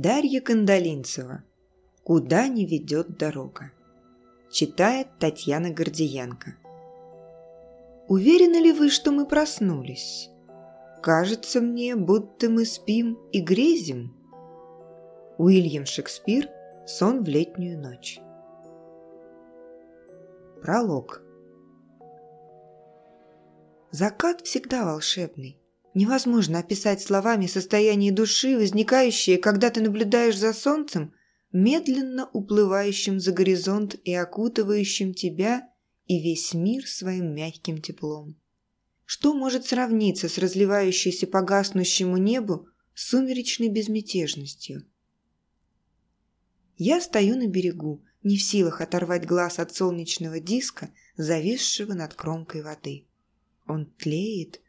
Дарья Кандалинцева. Куда не ведет дорога. Читает Татьяна Гордиенко. Уверены ли вы, что мы проснулись? Кажется мне, будто мы спим и грезим. Уильям Шекспир. Сон в летнюю ночь. Пролог. Закат всегда волшебный. Невозможно описать словами состояние души, возникающее, когда ты наблюдаешь за солнцем, медленно уплывающим за горизонт и окутывающим тебя и весь мир своим мягким теплом. Что может сравниться с разливающейся по гаснущему небу сумеречной безмятежностью? Я стою на берегу, не в силах оторвать глаз от солнечного диска, зависшего над кромкой воды. Он тлеет,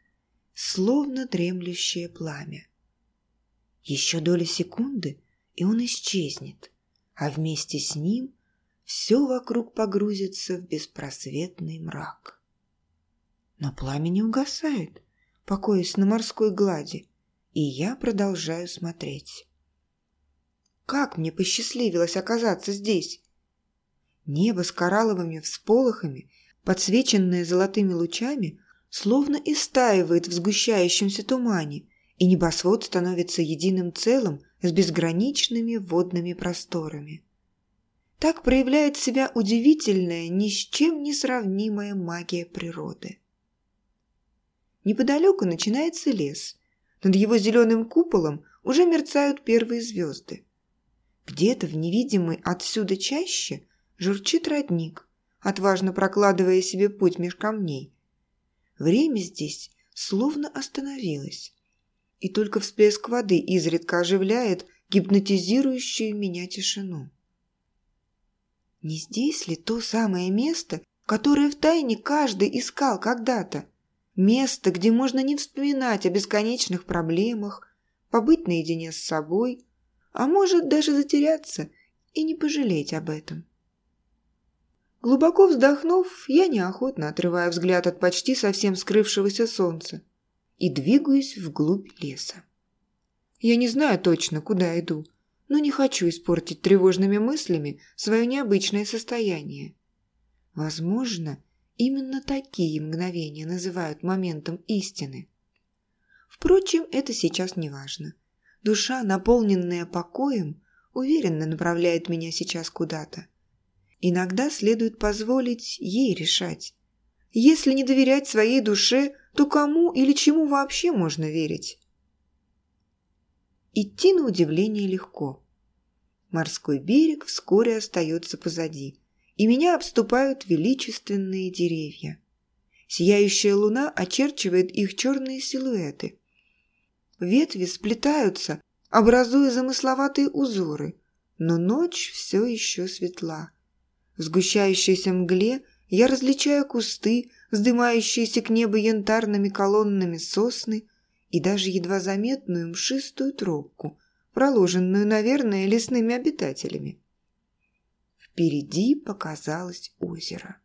словно дремлющее пламя. Еще доля секунды, и он исчезнет, а вместе с ним все вокруг погрузится в беспросветный мрак. Но пламя не угасает, покоясь на морской глади, и я продолжаю смотреть. Как мне посчастливилось оказаться здесь? Небо с коралловыми всполохами, подсвеченное золотыми лучами, словно истаивает в сгущающемся тумане, и небосвод становится единым целым с безграничными водными просторами. Так проявляет себя удивительная, ни с чем не сравнимая магия природы. Неподалеку начинается лес. Над его зеленым куполом уже мерцают первые звезды. Где-то в невидимой отсюда чаще журчит родник, отважно прокладывая себе путь меж камней – Время здесь словно остановилось. И только всплеск воды изредка оживляет гипнотизирующую меня тишину. Не здесь ли то самое место, которое втайне каждый искал когда-то? Место, где можно не вспоминать о бесконечных проблемах, побыть наедине с собой, а может даже затеряться и не пожалеть об этом. Глубоко вздохнув, я неохотно отрываю взгляд от почти совсем скрывшегося солнца и двигаюсь вглубь леса. Я не знаю точно, куда иду, но не хочу испортить тревожными мыслями свое необычное состояние. Возможно, именно такие мгновения называют моментом истины. Впрочем, это сейчас не важно. Душа, наполненная покоем, уверенно направляет меня сейчас куда-то. Иногда следует позволить ей решать. Если не доверять своей душе, то кому или чему вообще можно верить? Идти на удивление легко. Морской берег вскоре остается позади, и меня обступают величественные деревья. Сияющая луна очерчивает их черные силуэты. Ветви сплетаются, образуя замысловатые узоры, но ночь все еще светла. В сгущающейся мгле я различаю кусты, вздымающиеся к небу янтарными колоннами сосны и даже едва заметную мшистую тропку, проложенную, наверное, лесными обитателями. Впереди показалось озеро.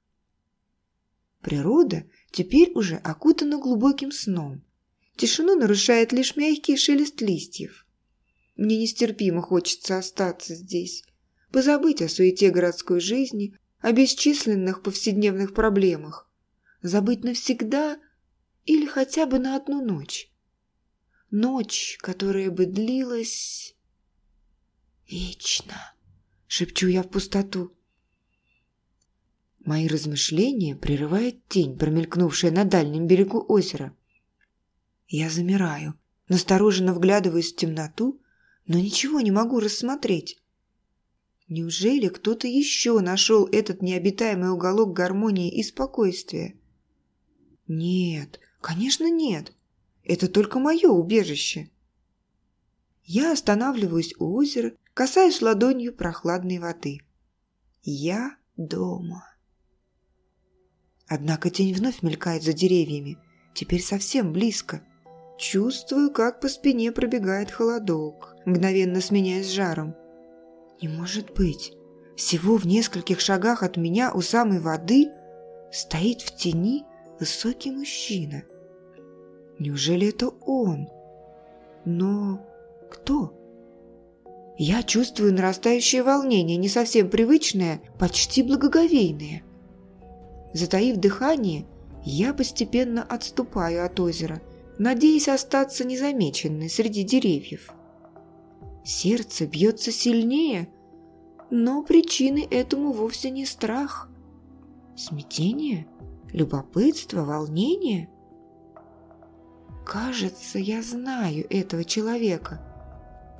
Природа теперь уже окутана глубоким сном. Тишину нарушает лишь мягкий шелест листьев. Мне нестерпимо хочется остаться здесь, позабыть о суете городской жизни, о бесчисленных повседневных проблемах, забыть навсегда или хотя бы на одну ночь. Ночь, которая бы длилась вечно, шепчу я в пустоту. Мои размышления прерывает тень, промелькнувшая на дальнем берегу озера. Я замираю, настороженно вглядываюсь в темноту, но ничего не могу рассмотреть. Неужели кто-то еще нашел этот необитаемый уголок гармонии и спокойствия? Нет, конечно нет. Это только мое убежище. Я останавливаюсь у озера, касаюсь ладонью прохладной воды. Я дома. Однако тень вновь мелькает за деревьями, теперь совсем близко. Чувствую, как по спине пробегает холодок, мгновенно сменяясь жаром. Не может быть. Всего в нескольких шагах от меня у самой воды стоит в тени высокий мужчина. Неужели это он? Но кто? Я чувствую нарастающее волнение, не совсем привычное, почти благоговейное. Затаив дыхание, я постепенно отступаю от озера, надеясь остаться незамеченной среди деревьев. Сердце бьется сильнее, но причиной этому вовсе не страх. Смятение? Любопытство? Волнение? Кажется, я знаю этого человека,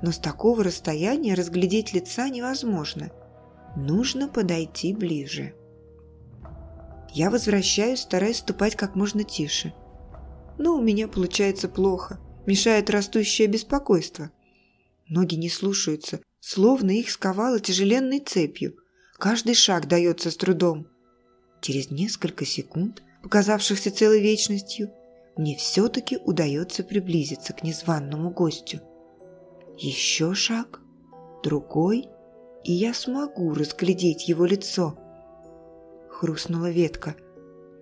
но с такого расстояния разглядеть лица невозможно. Нужно подойти ближе. Я возвращаюсь, стараясь ступать как можно тише. Но у меня получается плохо, мешает растущее беспокойство. Ноги не слушаются, словно их сковало тяжеленной цепью. Каждый шаг дается с трудом. Через несколько секунд, показавшихся целой вечностью, мне все-таки удается приблизиться к незваному гостю. Еще шаг, другой, и я смогу разглядеть его лицо. Хрустнула ветка.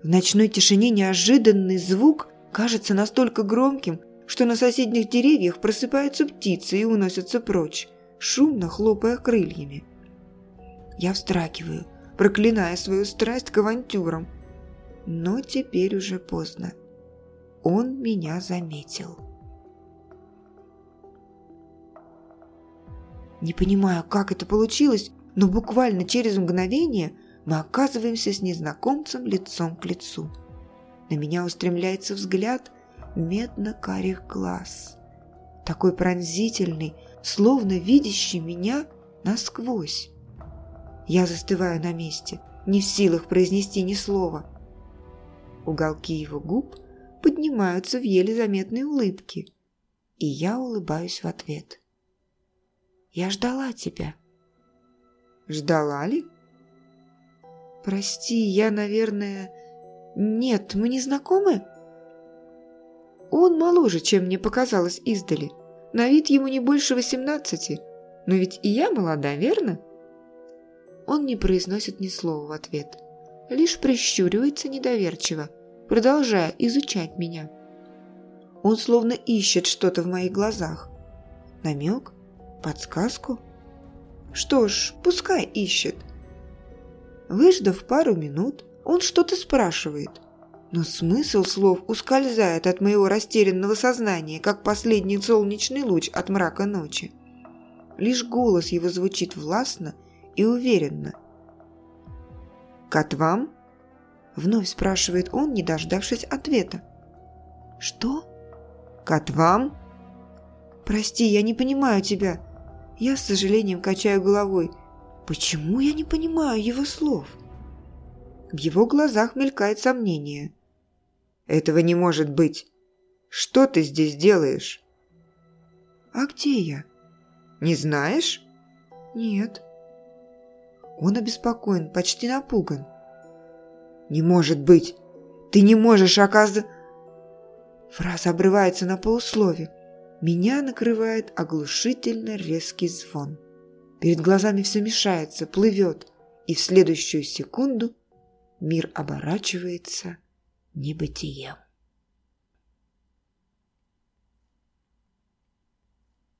В ночной тишине неожиданный звук кажется настолько громким, что на соседних деревьях просыпаются птицы и уносятся прочь шумно хлопая крыльями. Я встракиваю, проклиная свою страсть к авантюрам. Но теперь уже поздно. Он меня заметил. Не понимаю, как это получилось, но буквально через мгновение мы оказываемся с незнакомцем лицом к лицу. На меня устремляется взгляд медно-карих глаз. Такой пронзительный, словно видящий меня насквозь. Я застываю на месте, не в силах произнести ни слова. Уголки его губ поднимаются в еле заметной улыбке, и я улыбаюсь в ответ. «Я ждала тебя». «Ждала ли?» «Прости, я, наверное...» «Нет, мы не знакомы?» Он моложе, чем мне показалось издали. На вид ему не больше восемнадцати. Но ведь и я молода, верно? Он не произносит ни слова в ответ. Лишь прищуривается недоверчиво, продолжая изучать меня. Он словно ищет что-то в моих глазах. Намек? Подсказку? Что ж, пускай ищет. Выждав пару минут, он что-то спрашивает но смысл слов ускользает от моего растерянного сознания, как последний солнечный луч от мрака ночи. Лишь голос его звучит властно и уверенно. «Котвам?» – вновь спрашивает он, не дождавшись ответа. «Что?» «Котвам?» «Прости, я не понимаю тебя». Я с сожалением качаю головой. «Почему я не понимаю его слов?» В его глазах мелькает сомнение – этого не может быть. Что ты здесь делаешь? А где я? Не знаешь? Нет. Он обеспокоен, почти напуган. Не может быть. Ты не можешь, оказывается... Фраза обрывается на полуслове. Меня накрывает оглушительно резкий звон. Перед глазами все мешается, плывет, и в следующую секунду мир оборачивается небытием.